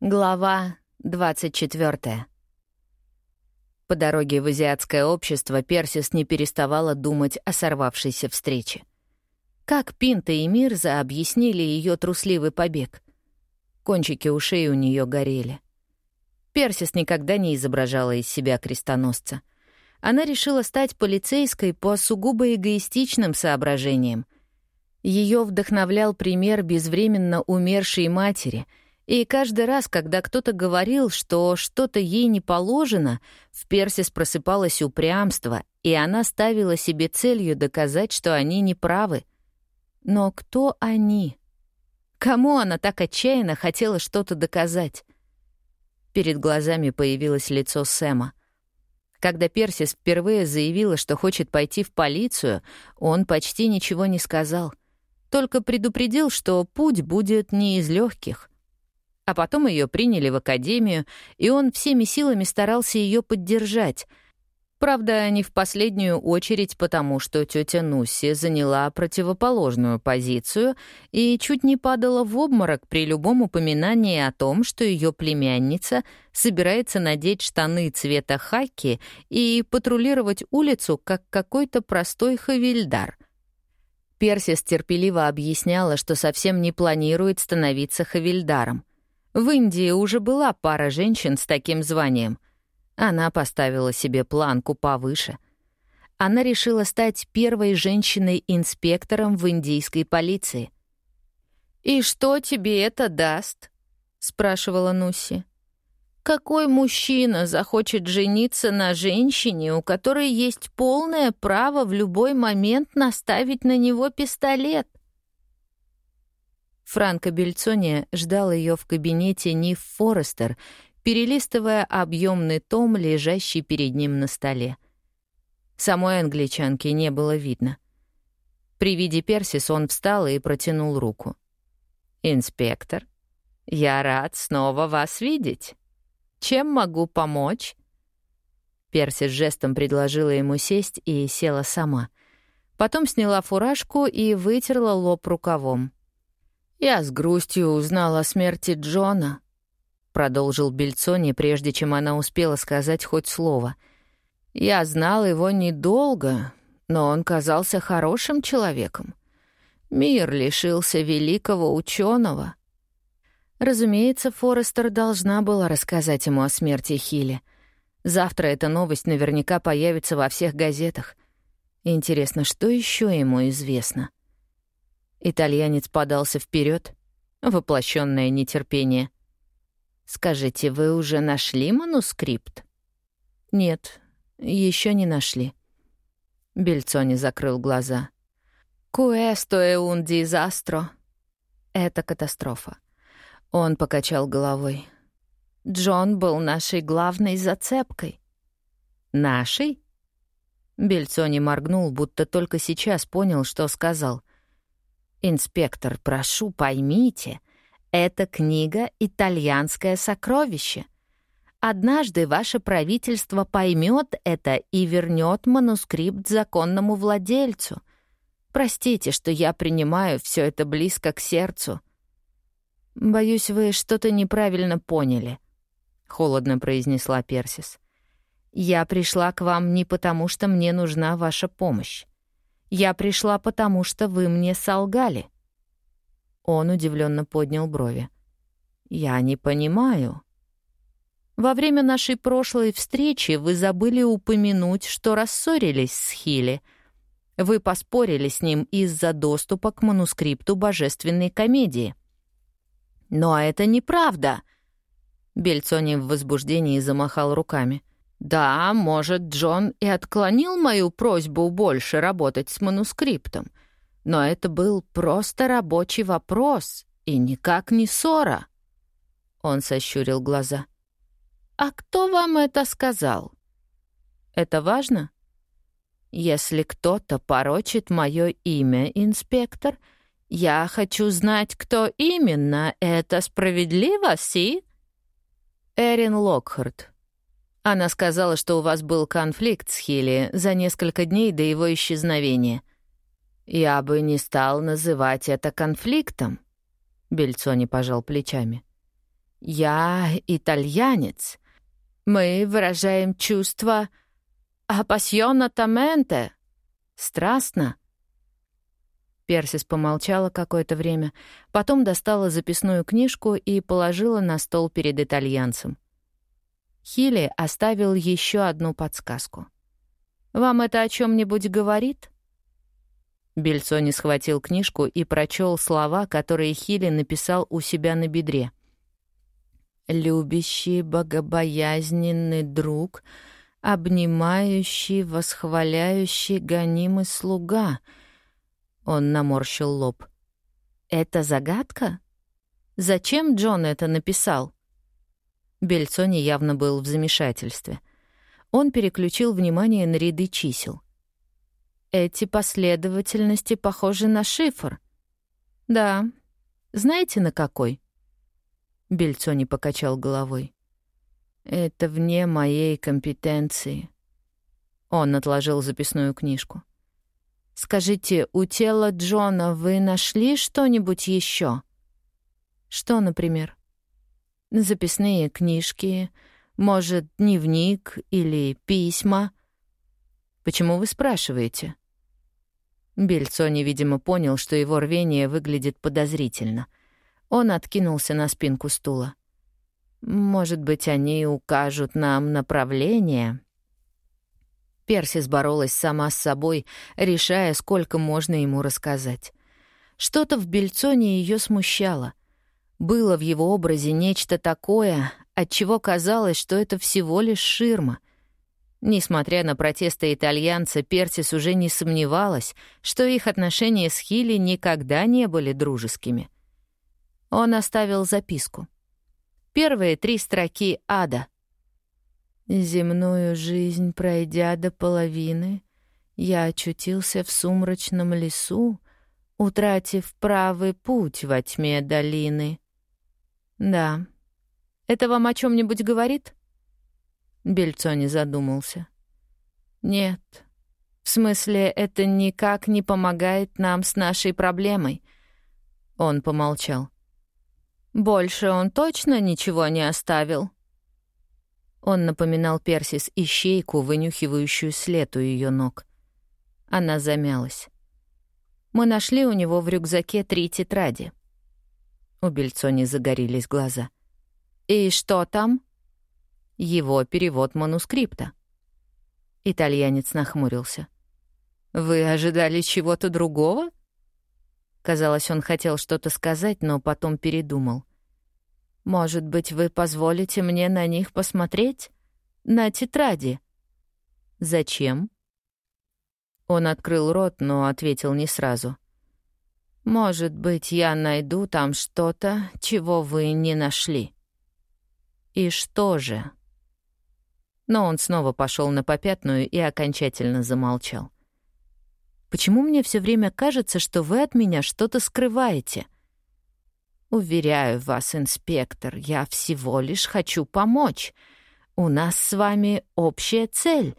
Глава 24. По дороге в азиатское общество Персис не переставала думать о сорвавшейся встрече. Как Пинта и Мирза объяснили ее трусливый побег? Кончики ушей у нее горели. Персис никогда не изображала из себя крестоносца. Она решила стать полицейской по сугубо эгоистичным соображениям. Ее вдохновлял пример безвременно умершей матери — и каждый раз, когда кто-то говорил, что что-то ей не положено, в Персис просыпалось упрямство, и она ставила себе целью доказать, что они не правы. Но кто они? Кому она так отчаянно хотела что-то доказать? Перед глазами появилось лицо Сэма. Когда Персис впервые заявила, что хочет пойти в полицию, он почти ничего не сказал. Только предупредил, что путь будет не из легких. А потом ее приняли в академию, и он всеми силами старался ее поддержать. Правда, не в последнюю очередь потому, что тетя Нусси заняла противоположную позицию и чуть не падала в обморок при любом упоминании о том, что ее племянница собирается надеть штаны цвета хаки и патрулировать улицу, как какой-то простой хавильдар — Персис терпеливо объясняла, что совсем не планирует становиться хавильдаром. В Индии уже была пара женщин с таким званием. Она поставила себе планку повыше. Она решила стать первой женщиной-инспектором в индийской полиции. «И что тебе это даст?» — спрашивала Нуси. «Какой мужчина захочет жениться на женщине, у которой есть полное право в любой момент наставить на него пистолет? Франко Бельцони ждал ее в кабинете Ниф Форестер, перелистывая объемный том, лежащий перед ним на столе. Самой англичанки не было видно. При виде Персис он встал и протянул руку. «Инспектор, я рад снова вас видеть. Чем могу помочь?» Персис жестом предложила ему сесть и села сама. Потом сняла фуражку и вытерла лоб рукавом. «Я с грустью узнал о смерти Джона», — продолжил Бельцони, прежде чем она успела сказать хоть слово. «Я знал его недолго, но он казался хорошим человеком. Мир лишился великого ученого. Разумеется, Форестер должна была рассказать ему о смерти Хилли. Завтра эта новость наверняка появится во всех газетах. Интересно, что еще ему известно?» Итальянец подался вперед, воплощенное нетерпение. «Скажите, вы уже нашли манускрипт?» «Нет, еще не нашли». Бельцони закрыл глаза. «Куэсто е un disastro». «Это катастрофа». Он покачал головой. «Джон был нашей главной зацепкой». «Нашей?» Бельцони моргнул, будто только сейчас понял, что сказал. «Инспектор, прошу, поймите, эта книга — итальянское сокровище. Однажды ваше правительство поймет это и вернет манускрипт законному владельцу. Простите, что я принимаю все это близко к сердцу». «Боюсь, вы что-то неправильно поняли», — холодно произнесла Персис. «Я пришла к вам не потому, что мне нужна ваша помощь. Я пришла потому, что вы мне солгали». Он удивленно поднял брови. «Я не понимаю». «Во время нашей прошлой встречи вы забыли упомянуть, что рассорились с Хилли. Вы поспорили с ним из-за доступа к манускрипту божественной комедии». «Но это неправда!» Бельцони в возбуждении замахал руками. Да, может, Джон и отклонил мою просьбу больше работать с манускриптом, но это был просто рабочий вопрос и никак не ссора. Он сощурил глаза. «А кто вам это сказал?» «Это важно?» «Если кто-то порочит мое имя, инспектор, я хочу знать, кто именно. Это справедливо, Си?» «Эрин Локхарт», она сказала, что у вас был конфликт с Хилли за несколько дней до его исчезновения. Я бы не стал называть это конфликтом. Бельцони пожал плечами. Я итальянец. Мы выражаем чувства апассионатаменте. Страстно. Персис помолчала какое-то время, потом достала записную книжку и положила на стол перед итальянцем. Хилли оставил еще одну подсказку. «Вам это о чем нибудь говорит?» Бельцони схватил книжку и прочел слова, которые Хилли написал у себя на бедре. «Любящий, богобоязненный друг, обнимающий, восхваляющий, гонимый слуга». Он наморщил лоб. «Это загадка? Зачем Джон это написал?» Бельцони явно был в замешательстве. Он переключил внимание на ряды чисел. «Эти последовательности похожи на шифр». «Да. Знаете, на какой?» Бельцони покачал головой. «Это вне моей компетенции». Он отложил записную книжку. «Скажите, у тела Джона вы нашли что-нибудь еще? «Что, например?» Записные книжки, может, дневник или письма. Почему вы спрашиваете? Бельцони, видимо, понял, что его рвение выглядит подозрительно. Он откинулся на спинку стула. «Может быть, они укажут нам направление?» Персис боролась сама с собой, решая, сколько можно ему рассказать. Что-то в Бельцоне ее смущало. Было в его образе нечто такое, от чего казалось, что это всего лишь ширма. Несмотря на протесты итальянца, Персис уже не сомневалась, что их отношения с Хилли никогда не были дружескими. Он оставил записку. Первые три строки ада. «Земную жизнь пройдя до половины, я очутился в сумрачном лесу, утратив правый путь во тьме долины. «Да. Это вам о чем нибудь говорит?» Бельцони задумался. «Нет. В смысле, это никак не помогает нам с нашей проблемой». Он помолчал. «Больше он точно ничего не оставил?» Он напоминал Персис ищейку, вынюхивающую след у ее ног. Она замялась. «Мы нашли у него в рюкзаке три тетради. У Бельцони загорелись глаза. «И что там?» «Его перевод манускрипта». Итальянец нахмурился. «Вы ожидали чего-то другого?» Казалось, он хотел что-то сказать, но потом передумал. «Может быть, вы позволите мне на них посмотреть? На тетради?» «Зачем?» Он открыл рот, но ответил не сразу. Может быть, я найду там что-то, чего вы не нашли. И что же? Но он снова пошел на попятную и окончательно замолчал. Почему мне все время кажется, что вы от меня что-то скрываете? Уверяю вас, инспектор, я всего лишь хочу помочь. У нас с вами общая цель.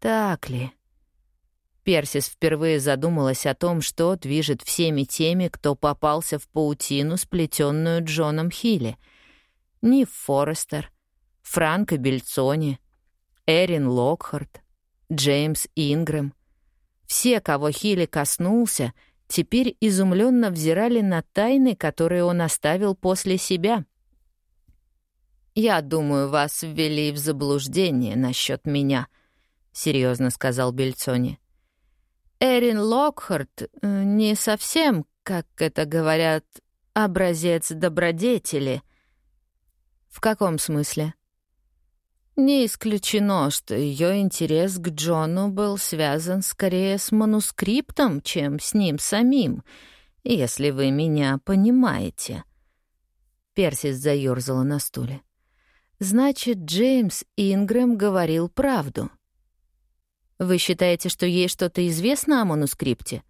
Так ли? Персис впервые задумалась о том, что движет всеми теми, кто попался в паутину, сплетенную Джоном Хилли. Нив Форестер, Франко Бельцони, Эрин Локхарт, Джеймс Ингрэм. Все, кого Хилли коснулся, теперь изумленно взирали на тайны, которые он оставил после себя. «Я думаю, вас ввели в заблуждение насчет меня», — серьезно сказал Бельцони. Эрин Локхарт э, не совсем, как это говорят, образец добродетели. В каком смысле? Не исключено, что ее интерес к Джону был связан скорее с манускриптом, чем с ним самим, если вы меня понимаете. Персис заёрзала на стуле. Значит, Джеймс Ингрэм говорил правду. Вы считаете, что ей что-то известно о манускрипте?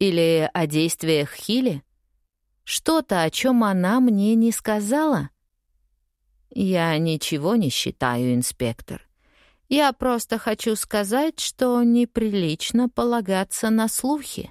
Или о действиях Хили? Что-то, о чем она мне не сказала? Я ничего не считаю, инспектор. Я просто хочу сказать, что неприлично полагаться на слухи.